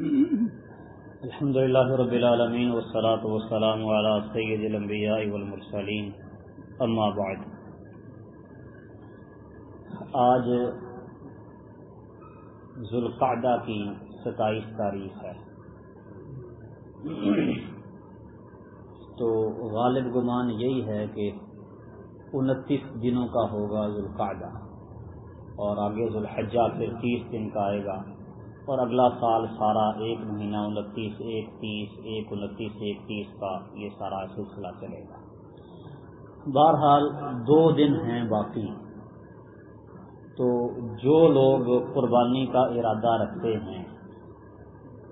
الحمد للہ رب العالمین والصلاة والسلام على سید الانبیاء والمرسلین. اما بعد. آج ذوالقعدہ کی ستائیس تاریخ ہے. تو غالب گمان یہی ہے کہ انتیس دنوں کا ہوگا ذوالقعدہ اور آگے ذوالحجہ پھر تیس دن کا آئے گا. اور اگلا سال سارا ایک مہینہ انتیس، ایک تیس، ایک انتیس، ایک تیس کا یہ سارا سلسلہ چلے گا۔ بہرحال دو دن ہیں باقی۔ تو جو لوگ قربانی کا ارادہ رکھتے ہیں،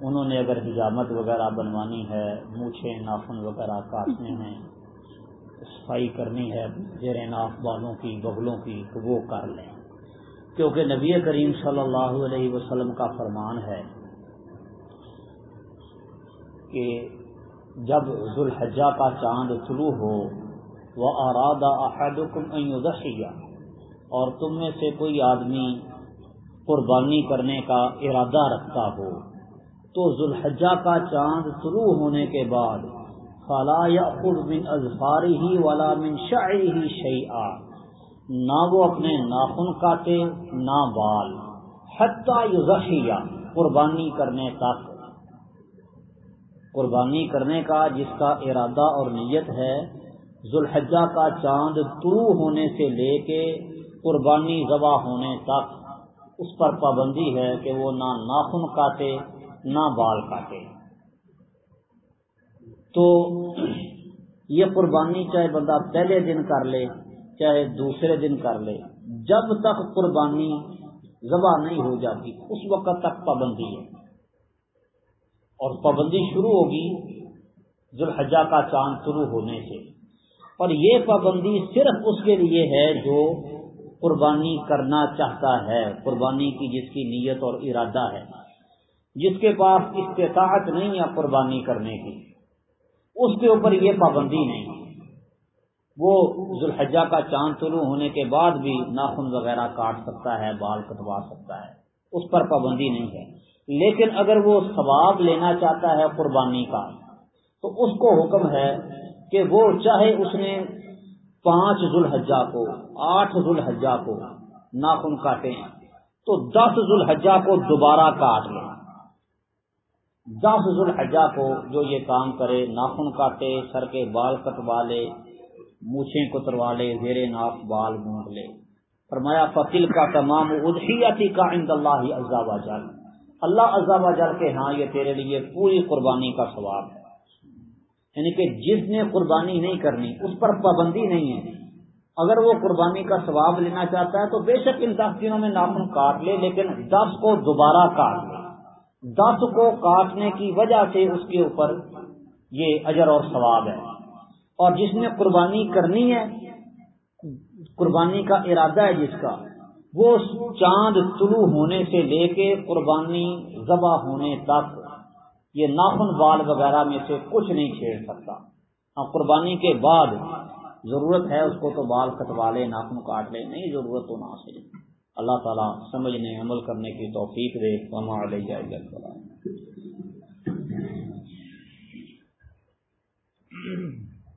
انہوں نے اگر حجامت وغیرہ بنوانی ہے مونچھے ناخن وغیرہ کاٹنے ہیں، صفائی کرنی ہے، زیر ناف بالوں کی، بغلوں کی، تو وہ کر لیں۔ کیونکہ نبی کریم صلی اللہ علیہ وسلم کا فرمان ہے کہ جب ذوالحجہ کا چاند طلوع ہو وہ ارادہ اور تم میں سے کوئی آدمی قربانی کرنے کا ارادہ رکھتا ہو، تو ذوالحجہ کا چاند طلوع ہونے کے بعد، فلا یا خود من اظفاری ہی والا من شاعری ہی شعی نہ وہ اپنے ناخن کاٹے، نہ بال، حتیٰ یوزیہ قربانی کرنے تک۔ قربانی کرنے کا جس کا ارادہ اور نیت ہے، ذوالحجہ کا چاند طلوع ہونے سے لے کے قربانی ذبح ہونے تک۔ اس پر پابندی ہے کہ وہ نہ ناخن کاٹے، نہ بال کاٹے۔ تو یہ قربانی چاہے بندہ پہلے دن کر لے چاہے دوسرے دن کر لے، جب تک قربانی ذبح نہیں ہو جاتی، اس وقت تک پابندی ہے۔ اور پابندی شروع ہوگی ذوالحجہ کا چاند شروع ہونے سے۔ اور یہ پابندی صرف اس کے لیے ہے جو قربانی کرنا چاہتا ہے، قربانی کی جس کی نیت اور ارادہ ہے۔ جس کے پاس استطاعت نہیں ہے قربانی کرنے کی، اس کے اوپر یہ پابندی نہیں۔ وہ ذوالحجہ کا چاند طلوع ہونے کے بعد بھی ناخن وغیرہ کاٹ سکتا ہے، بال کٹوا سکتا ہے، اس پر پابندی نہیں ہے۔ لیکن اگر وہ ثواب لینا چاہتا ہے قربانی کا، تو اس کو حکم ہے کہ وہ چاہے اس نے پانچ ذوالحجہ کو، آٹھ ذوالحجہ کو ناخن کاٹے، تو دس ذوالحجہ کو دوبارہ کاٹ لے۔ دس ذوالحجہ کو جو یہ کام کرے، ناخن کاٹے، سر کے بال کٹوا لے موچھیں کتروا لے زیر ناف بال گونٹ لے۔ فرمایا فقل کا تمام ادحیتی کا عند اللہ عزاب جل اللہ عزاب جل کے ہاں یہ تیرے لیے پوری قربانی کا ثواب ہے۔ یعنی کہ جس نے قربانی نہیں کرنی، اس پر پابندی نہیں ہے۔ اگر وہ قربانی کا ثواب لینا چاہتا ہے تو بے شک ان دس دنوں میں ناخن کاٹ لے، لیکن دس کو دوبارہ کاٹ لے۔ دس کو کاٹنے کی وجہ سے اس کے اوپر یہ اجر اور ثواب ہے۔ اور جس نے قربانی کرنی ہے، قربانی کا ارادہ ہے جس کا، وہ چاند طلوع ہونے سے لے کے قربانی ذبح ہونے تک، یہ ناخن بال وغیرہ میں سے کچھ نہیں چھیڑ سکتا۔ ہاں قربانی کے بعد ضرورت ہے اس کو تو بال کٹوا لے، ناخن کاٹ لے، نہیں ضرورت تو نہ سے اللہ تعالیٰ سمجھنے عمل کرنے کی توفیق دے۔ علیہ جائے